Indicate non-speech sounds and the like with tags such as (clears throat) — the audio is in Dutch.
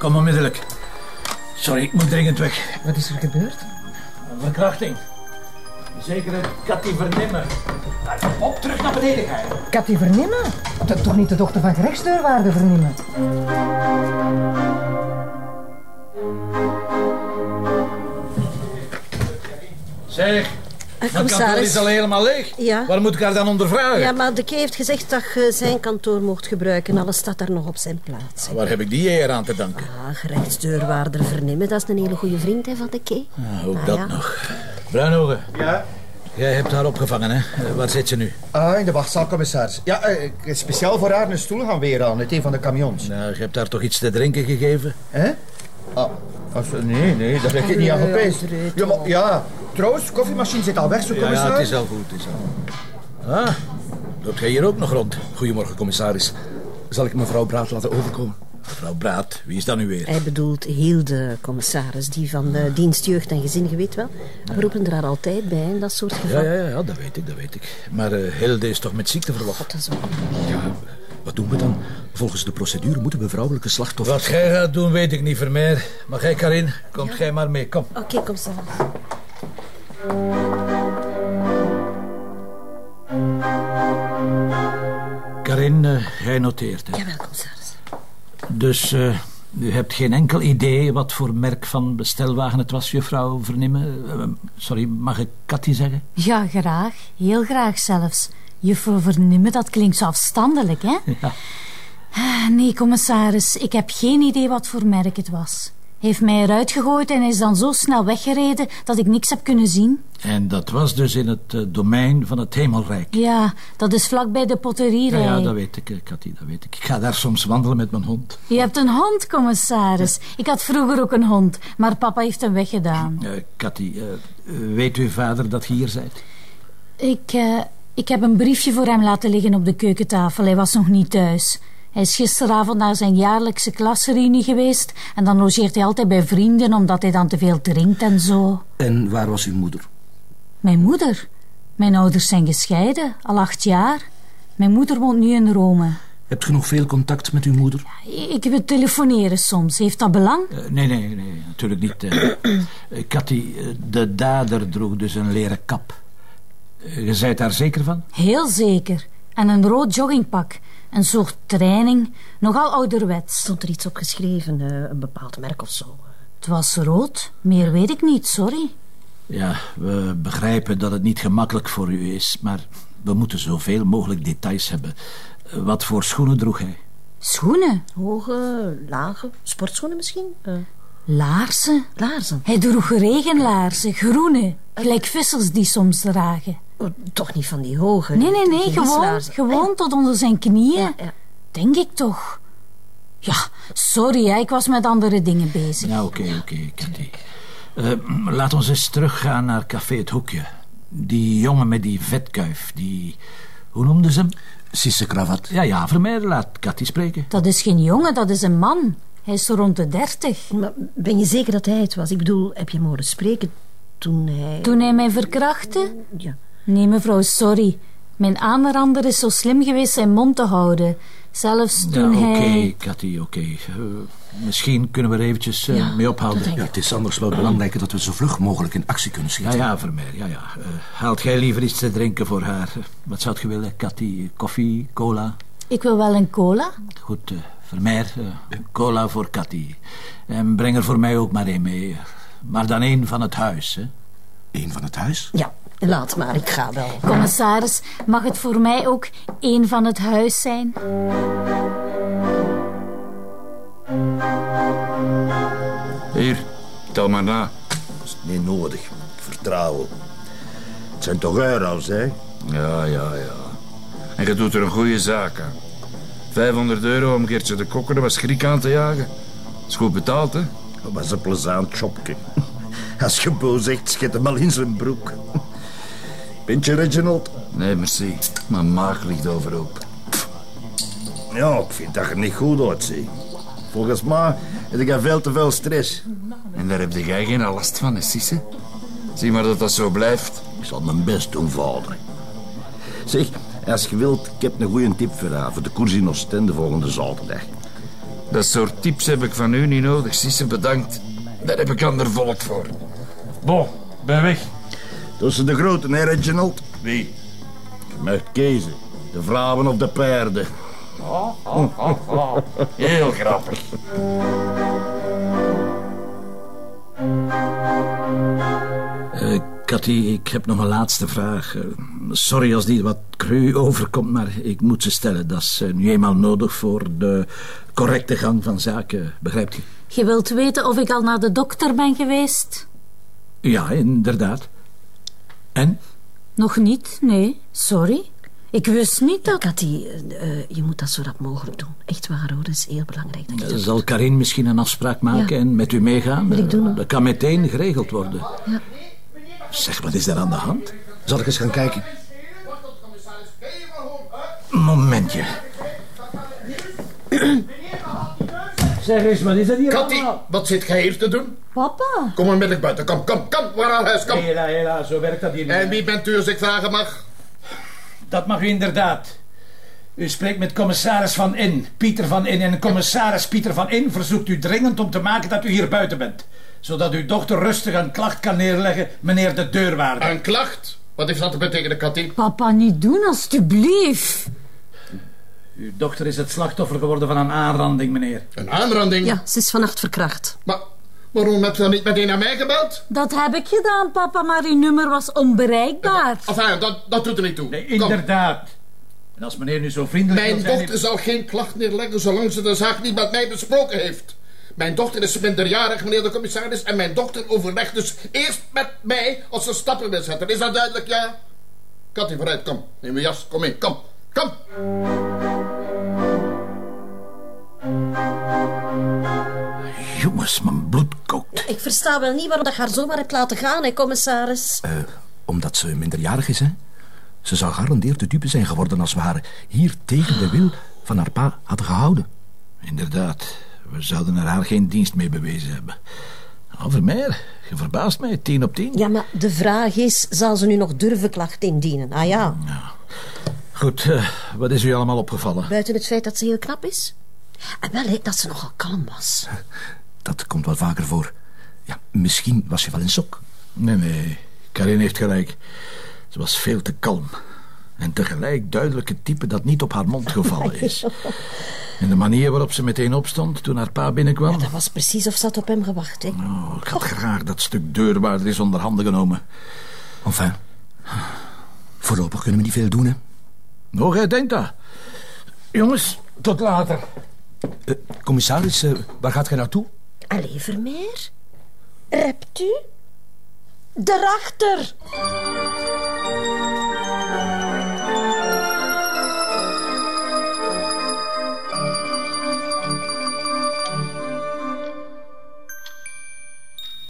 Kom onmiddellijk. Sorry, ik moet dringend weg. Wat is er gebeurd? Een verkrachting. Zekere Cathy Vernimmer. Op, terug naar beneden ga je. Cathy Vernimmen? Dat is toch niet de dochter van gerechtsdeurwaarde Vernimmen? Zeg, dat kantoor is al helemaal leeg. Ja. Waar moet ik haar dan onder vragen? Ja, maar de Kee heeft gezegd dat je zijn kantoor mocht gebruiken. Alles staat daar nog op zijn plaats. Waar heb ik die eer aan te danken? Ah, gerechtsdeurwaarder Vernimmen, dat is een hele goede vriend hè, van de Kee. Ah, ook Ah, dat ja. nog. Bruinogen, Ja? jij hebt haar opgevangen, hè? Eh, Waar zit ze nu? Ah, in de wachtzaal, commissaris. Ja, eh, ik heb speciaal voor haar een stoel gaan weer aan, uit een van de camions. Nou, je hebt haar toch iets te drinken gegeven? Hè? Ah, als, nee, nee, daar heb ik niet aan gepeest. Ja, maar, ja, trouwens, koffiemachine zit al weg, zo, Ja, commissaris. ja, het is al goed, het is al Ah, loopt jij hier ook nog rond? Goedemorgen, commissaris. Zal ik mevrouw Braat laten overkomen? Mevrouw Braat, wie is dat nu weer? Hij bedoelt Hilde, commissaris, die van de dienst Jeugd en Gezin, je weet wel. We roepen er haar altijd bij in dat soort Ja, gevallen. ja, ja, dat weet ik, dat weet ik. Maar eh, Hilde is toch met ziekteverlof? Dat is ook... Ja, wat doen we dan? Volgens de procedure moeten we vrouwelijke slachtoffers... Wat jij gaat doen, weet ik niet, Vermeer. Maar jij, Karin, komt jij maar mee, kom. Oké, commissaris. Karin, eh, jij noteert, hè? Jawel, commissaris. Dus eh, u hebt geen enkel idee wat voor merk van bestelwagen het was, juffrouw Vernimmen? Eh, sorry, mag ik Cathy zeggen? Ja, graag. Heel graag zelfs. Juffrouw Vernimmen, dat klinkt zo afstandelijk, hè? (laughs) Ja. Ah, Nee, commissaris, ik heb geen idee wat voor merk het was. Hij heeft mij eruit gegooid en is dan zo snel weggereden dat ik niks heb kunnen zien. En dat was dus in het eh, domein van het Hemelrijk. Ja, dat is vlakbij de Ja, potterierij. ja, dat weet ik, eh, Cathy, dat weet ik. Ik ga daar soms wandelen met mijn hond. Je hebt een hond, commissaris. Ik had vroeger ook een hond, maar papa heeft hem weggedaan. Eh Cathy, eh, weet uw vader dat je hier bent? Ik, eh, ik heb een briefje voor hem laten liggen op de keukentafel. Hij was nog niet thuis. Hij is gisteravond naar zijn jaarlijkse klasreunie geweest en dan logeert hij altijd bij vrienden omdat hij dan te veel drinkt en zo. En waar was uw moeder? Mijn moeder. Mijn ouders zijn gescheiden, al acht jaar. Mijn moeder woont nu in Rome. Hebt u nog veel contact met uw moeder? Ik wil telefoneren soms. Heeft dat belang? Eh, nee, nee, nee, natuurlijk niet. (clears throat) Cathy, eh, de dader droeg dus een leren kap. Je zijt daar zeker van? Heel zeker. En een rood joggingpak. Een soort training. Nogal ouderwets. Stond er iets op geschreven, eh, een bepaald merk of zo? Het was rood. Meer weet ik niet, sorry. Ja, we begrijpen dat het niet gemakkelijk voor u is, maar we moeten zoveel mogelijk details hebben. Eh, Wat voor schoenen droeg hij? Schoenen. Hoge, lage, sportschoenen misschien? Eh, Laarzen. laarzen? Hij droeg regenlaarzen, groene. Gelijk vissers die soms dragen. Oh, toch niet van die hoge? Nee, nee, nee. Gewoon, gewoon tot onder zijn knieën. Ja, ja. Denk ik toch. Ja, sorry, hè, ik was met andere dingen bezig. Nou, oké, oké, Cathy. Eh, laat ons eens teruggaan naar Café Het Hoekje. Die jongen met die vetkuif, die... Hoe noemden ze hem? Sisse Kravat. Ja, ja, Vermeer, laat Cathy spreken. Dat is geen jongen, dat is een man. Hij is zo rond de dertig. Maar ben je zeker dat hij het was? Ik bedoel, heb je hem horen spreken toen hij... Toen hij mij verkrachtte? Ja. Nee, mevrouw, sorry. Mijn aanrander is zo slim geweest zijn mond te houden. Zelfs Ja, toen oké, hij... Cathy, oké. Eh, misschien kunnen we er eventjes eh, Ja, mee ophouden. Ja, het is anders wel belangrijk dat we zo vlug mogelijk in actie kunnen Ja, schieten. ja, Vermeer, ja, ja. Eh, haalt jij liever iets te drinken voor haar? Wat zou je willen, Cathy? Koffie, cola? Ik wil wel een cola. Goed, eh Vermeer, cola voor Cathy. En breng er voor mij ook maar één mee. Maar dan één van het huis, hè. Eén van het huis? ja, laat maar, ik ga wel. Commissaris, mag het voor mij ook één van het huis zijn? Hier, tel maar na. Dat is niet nodig. Vertrouwen. Het zijn toch euro's, hè? Ja, ja, ja. En je doet er een goede zaak aan. 500 euro om Geertje de Kokker er wat schrik aan te jagen. Is goed betaald, hè? Dat was een plezant shopje. Als je boos zegt, schiet hem al in zijn broek. Pintje, Reginald? Nee, merci. Mijn maag ligt overhoop. Ja, ik vind dat je er niet goed uitziet. Volgens mij heb je veel te veel stress. En daar heb jij geen last van, hè, Sisse? Zie maar dat dat zo blijft. Ik zal mijn best doen, vader. Zeg, als je wilt, ik heb een goede tip voor haar... voor de koers in Oostende volgende zaterdag. Dat soort tips heb ik van u niet nodig. Sisse, bedankt. Daar heb ik ander volk voor. Bon, ben weg. Tussen de groten, hè, Reginald? Wie? Met kiezen. De vrouwen of de paarden. Heel grappig. (laughs) Cathy, ik heb nog een laatste vraag. Eh, sorry als die wat cru overkomt, maar ik moet ze stellen. Dat is eh, nu eenmaal nodig voor de correcte gang van zaken, begrijpt u? Je wilt weten of ik al naar de dokter ben geweest? Ja, inderdaad. En? Nog niet, nee. Sorry. Ik wist niet dat... Cathy, eh, je moet dat zo rap mogelijk doen. Echt waar hoor, dat is heel belangrijk. Dat je dat Zal Karin misschien een afspraak maken Ja. en met u meegaan? Wil ik doen. Dat kan meteen geregeld worden. Ja. Zeg, wat is er aan de hand? Zal ik eens gaan kijken? Momentje. Zeg eens, wat is dat hier Katty, wat zit jij hier te doen? Papa? Kom onmiddellijk buiten. Kom, kom, kom. Waar aan huis, kom. Hela, hela, zo werkt dat hier niet. En wie bent u als ik vragen mag? Dat mag u inderdaad. U spreekt met commissaris Van In, Pieter Van In. En commissaris Pieter Van In verzoekt u dringend om te maken dat u hier buiten bent. Zodat uw dochter rustig een klacht kan neerleggen, meneer de deurwaarder. Een klacht? Wat heeft dat te betekenen, Katty? Papa, niet doen, alstublieft. Uw dochter is het slachtoffer geworden van een aanranding, meneer. Een aanranding? Ja, ze is vannacht verkracht. Maar waarom heb je dan niet meteen naar mij gebeld? Dat heb ik gedaan, papa, maar uw nummer was onbereikbaar. Enfin, dat, dat doet er niet toe. Nee, inderdaad. En als meneer nu zo vriendelijk Mijn wil zijn... dochter zal geen klacht neerleggen zolang ze de zaak niet met mij besproken heeft. Mijn dochter is minderjarig, meneer de commissaris, en mijn dochter overlegt dus eerst met mij als ze stappen wil zetten. Is dat duidelijk, ja? Katty, vooruit, kom. Neem je jas, kom mee, kom, kom. Jongens, mijn bloed kookt. Ik versta wel niet waarom dat haar zomaar hebt laten gaan, hè, commissaris. Eh, omdat ze minderjarig is, hè? Ze zou garandeerd de dupe zijn geworden als we haar hier tegen de wil van haar pa hadden gehouden. Inderdaad, we zouden er haar geen dienst mee bewezen hebben. Nou, Vermeer, je verbaast mij, tien op tien. Ja, maar de vraag is, zal ze nu nog durven klacht indienen? Ah ja, Goed, eh, wat is u allemaal opgevallen? buiten het feit dat ze heel knap is. En wel, dat ze nogal kalm was. (laughs) Dat komt wel vaker voor. Ja, misschien was je wel in sok. Nee, nee, Karin heeft gelijk. Ze was veel te kalm. En tegelijk duidelijk het type dat niet op haar mond gevallen (laughs) is. En de manier waarop ze meteen opstond toen haar pa binnenkwam... Dat was precies of ze had op hem gewacht, hè. Oh, ik had graag dat stuk deurwaarder is onder handen genomen. Enfin, voorlopig kunnen we niet veel doen, hè? Nog, jij denkt dat. Jongens, tot later. Eh, commissaris, eh, waar gaat gij naartoe? Allee, Vermeer. Rept u? Daarachter.